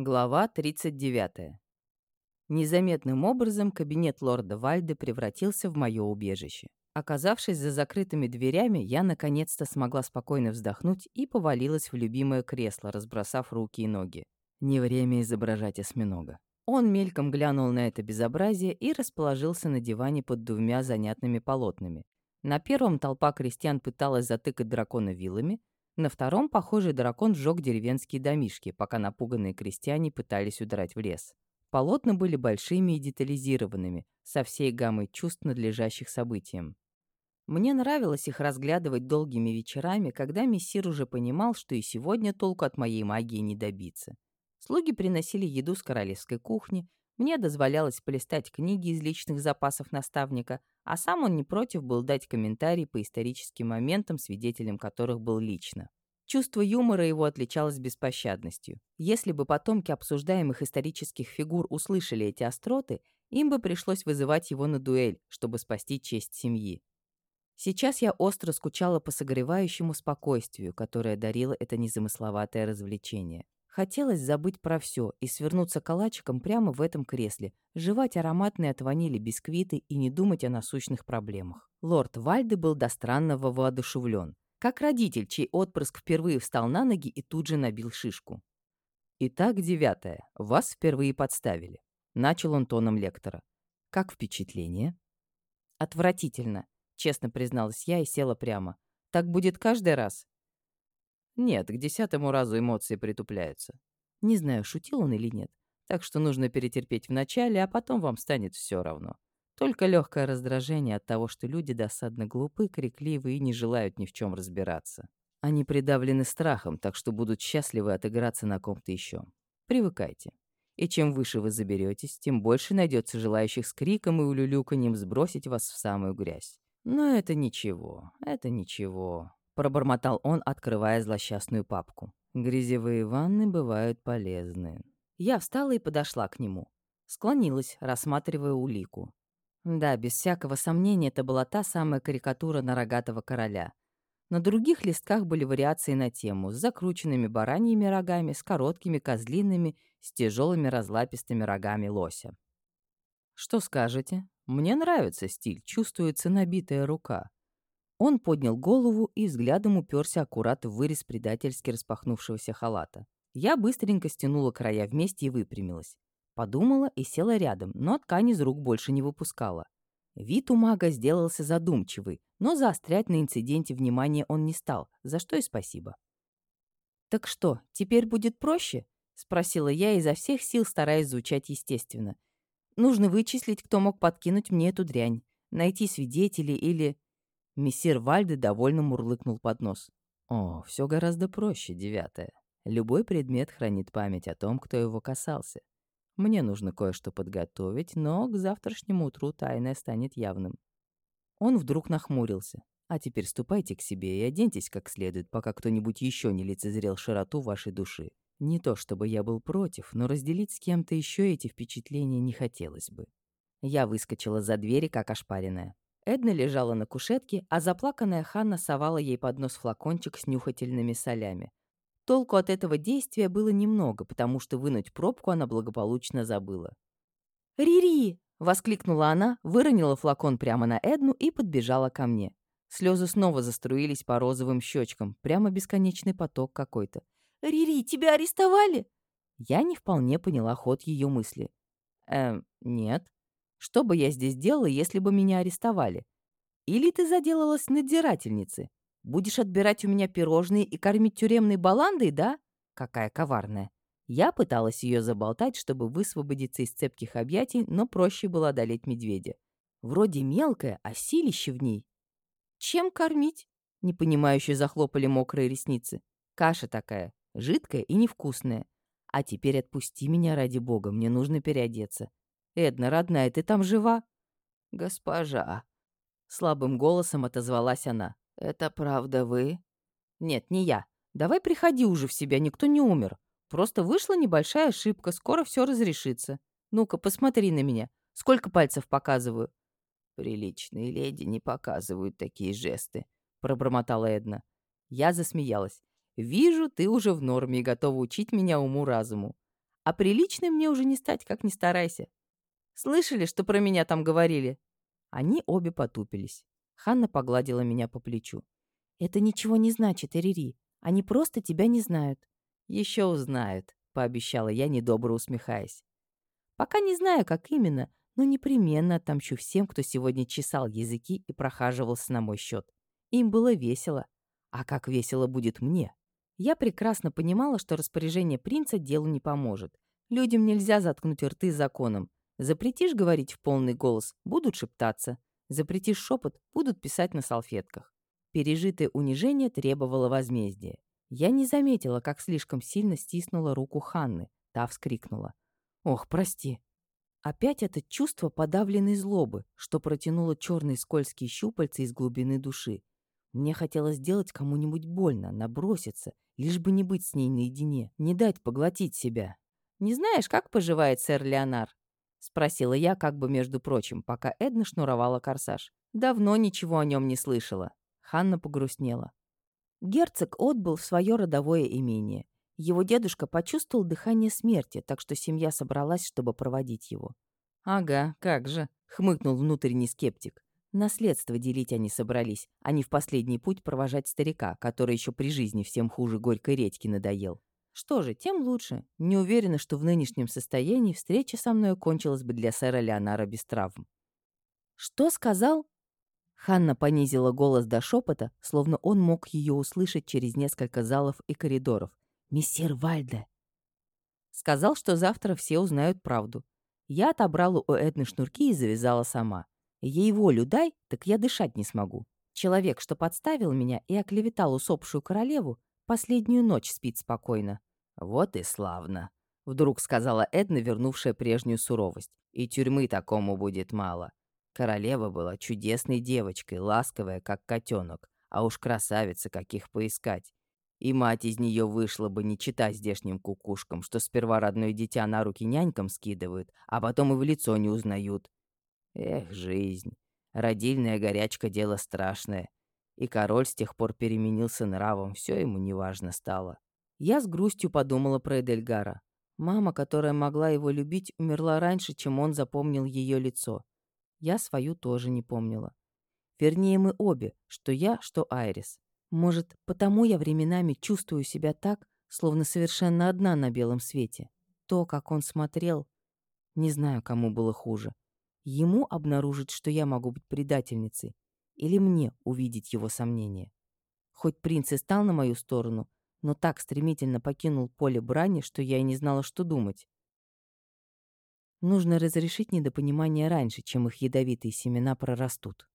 Глава 39. Незаметным образом кабинет лорда Вальды превратился в мое убежище. Оказавшись за закрытыми дверями, я наконец-то смогла спокойно вздохнуть и повалилась в любимое кресло, разбросав руки и ноги. Не время изображать осьминога. Он мельком глянул на это безобразие и расположился на диване под двумя занятными полотнами. На первом толпа крестьян пыталась затыкать дракона вилами, на втором похожий дракон сжег деревенские домишки, пока напуганные крестьяне пытались удрать в лес. Полотна были большими и детализированными, со всей гаммой чувств, надлежащих событиям. Мне нравилось их разглядывать долгими вечерами, когда мессир уже понимал, что и сегодня толку от моей магии не добиться. Слуги приносили еду с королевской кухни, мне дозволялось полистать книги из личных запасов наставника, а сам он не против был дать комментарий по историческим моментам, свидетелем которых был лично. Чувство юмора его отличалось беспощадностью. Если бы потомки обсуждаемых исторических фигур услышали эти остроты, им бы пришлось вызывать его на дуэль, чтобы спасти честь семьи. Сейчас я остро скучала по согревающему спокойствию, которое дарило это незамысловатое развлечение. Хотелось забыть про все и свернуться калачиком прямо в этом кресле, жевать ароматные от ванили бисквиты и не думать о насущных проблемах. Лорд Вальды был до странного воодушевлен, как родитель, чей отпрыск впервые встал на ноги и тут же набил шишку. «Итак, девятое. Вас впервые подставили», — начал он тоном лектора. «Как впечатление?» «Отвратительно», — честно призналась я и села прямо. «Так будет каждый раз?» Нет, к десятому разу эмоции притупляются. Не знаю, шутил он или нет. Так что нужно перетерпеть вначале, а потом вам станет все равно. Только легкое раздражение от того, что люди досадно глупы, крикливы и не желают ни в чем разбираться. Они придавлены страхом, так что будут счастливы отыграться на ком-то еще. Привыкайте. И чем выше вы заберетесь, тем больше найдется желающих с криком и улюлюканьем сбросить вас в самую грязь. Но это ничего, это ничего пробормотал он, открывая злосчастную папку. Грязевые ванны бывают полезны. Я встала и подошла к нему. Склонилась, рассматривая улику. Да, без всякого сомнения, это была та самая карикатура на рогатого короля. На других листках были вариации на тему с закрученными бараньими рогами, с короткими козлиными, с тяжелыми разлапистыми рогами лося. «Что скажете? Мне нравится стиль, чувствуется набитая рука. Он поднял голову и взглядом уперся аккурат в вырез предательски распахнувшегося халата. Я быстренько стянула края вместе и выпрямилась. Подумала и села рядом, но ткань из рук больше не выпускала. Вид у мага сделался задумчивый, но заострять на инциденте внимание он не стал, за что и спасибо. «Так что, теперь будет проще?» — спросила я изо всех сил, стараясь звучать естественно. «Нужно вычислить, кто мог подкинуть мне эту дрянь, найти свидетелей или...» Мессир Вальде довольно мурлыкнул под нос. «О, все гораздо проще, девятое. Любой предмет хранит память о том, кто его касался. Мне нужно кое-что подготовить, но к завтрашнему утру тайное станет явным». Он вдруг нахмурился. «А теперь ступайте к себе и оденьтесь как следует, пока кто-нибудь еще не лицезрел широту вашей души. Не то чтобы я был против, но разделить с кем-то еще эти впечатления не хотелось бы». Я выскочила за двери, как ошпаренная. Эдна лежала на кушетке, а заплаканная Ханна совала ей под нос флакончик с нюхательными солями. Толку от этого действия было немного, потому что вынуть пробку она благополучно забыла. «Рири!» — воскликнула она, выронила флакон прямо на Эдну и подбежала ко мне. Слезы снова заструились по розовым щечкам, прямо бесконечный поток какой-то. «Рири, тебя арестовали?» Я не вполне поняла ход ее мысли. «Эм, нет», что бы я здесь делала, если бы меня арестовали? Или ты заделалась надзирательницы? Будешь отбирать у меня пирожные и кормить тюремной баландой, да? Какая коварная. Я пыталась ее заболтать, чтобы высвободиться из цепких объятий, но проще было одолеть медведя. Вроде мелкая, а силище в ней. Чем кормить? Непонимающе захлопали мокрые ресницы. Каша такая, жидкая и невкусная. А теперь отпусти меня ради бога, мне нужно переодеться. «Эдна, родная, ты там жива?» «Госпожа», — слабым голосом отозвалась она. «Это правда вы?» «Нет, не я. Давай приходи уже в себя, никто не умер. Просто вышла небольшая ошибка, скоро все разрешится. Ну-ка, посмотри на меня. Сколько пальцев показываю?» «Приличные леди не показывают такие жесты», — пробормотала Эдна. Я засмеялась. «Вижу, ты уже в норме и готова учить меня уму-разуму. А приличной мне уже не стать, как ни старайся. Слышали, что про меня там говорили?» Они обе потупились. Ханна погладила меня по плечу. «Это ничего не значит, Эрири. Они просто тебя не знают». «Еще узнают», — пообещала я, недобро усмехаясь. «Пока не знаю, как именно, но непременно отомщу всем, кто сегодня чесал языки и прохаживался на мой счет. Им было весело. А как весело будет мне?» Я прекрасно понимала, что распоряжение принца делу не поможет. Людям нельзя заткнуть рты законом. Запретишь говорить в полный голос — будут шептаться. Запретишь шепот — будут писать на салфетках. Пережитое унижение требовало возмездия. Я не заметила, как слишком сильно стиснула руку Ханны. Та вскрикнула. «Ох, прости». Опять это чувство подавленной злобы, что протянуло черные скользкие щупальца из глубины души. Мне хотелось сделать кому-нибудь больно, наброситься, лишь бы не быть с ней наедине, не дать поглотить себя. «Не знаешь, как поживает сэр Леонар?» — спросила я, как бы между прочим, пока Эдна шнуровала корсаж. Давно ничего о нем не слышала. Ханна погрустнела. Герцог отбыл в свое родовое имение. Его дедушка почувствовал дыхание смерти, так что семья собралась, чтобы проводить его. «Ага, как же», — хмыкнул внутренний скептик. Наследство делить они собрались, а не в последний путь провожать старика, который еще при жизни всем хуже горькой редьки надоел. Что же, тем лучше. Не уверена, что в нынешнем состоянии встреча со мной кончилась бы для сэра Леонара без травм. «Что сказал?» Ханна понизила голос до шепота, словно он мог ее услышать через несколько залов и коридоров. «Мессир Вальде!» Сказал, что завтра все узнают правду. Я отобрала у Эдны шнурки и завязала сама. Ей волю дай, так я дышать не смогу. Человек, что подставил меня и оклеветал усопшую королеву, последнюю ночь спит спокойно. «Вот и славно», — вдруг сказала Эдна, вернувшая прежнюю суровость. «И тюрьмы такому будет мало. Королева была чудесной девочкой, ласковая, как котенок, а уж красавица, каких поискать. И мать из нее вышла бы не читать здешним кукушкам, что сперва родное дитя на руки нянькам скидывают, а потом и в лицо не узнают. Эх, жизнь. Родильная горячка — дело страшное. И король с тех пор переменился нравом, все ему неважно стало. Я с грустью подумала про Эдельгара. Мама, которая могла его любить, умерла раньше, чем он запомнил ее лицо. Я свою тоже не помнила. Вернее, мы обе, что я, что Айрис. Может, потому я временами чувствую себя так, словно совершенно одна на белом свете. То, как он смотрел, не знаю, кому было хуже. Ему обнаружить, что я могу быть предательницей, или мне увидеть его сомнения. Хоть принц и стал на мою сторону, но так стремительно покинул поле брани, что я и не знала, что думать. Нужно разрешить недопонимание раньше, чем их ядовитые семена прорастут.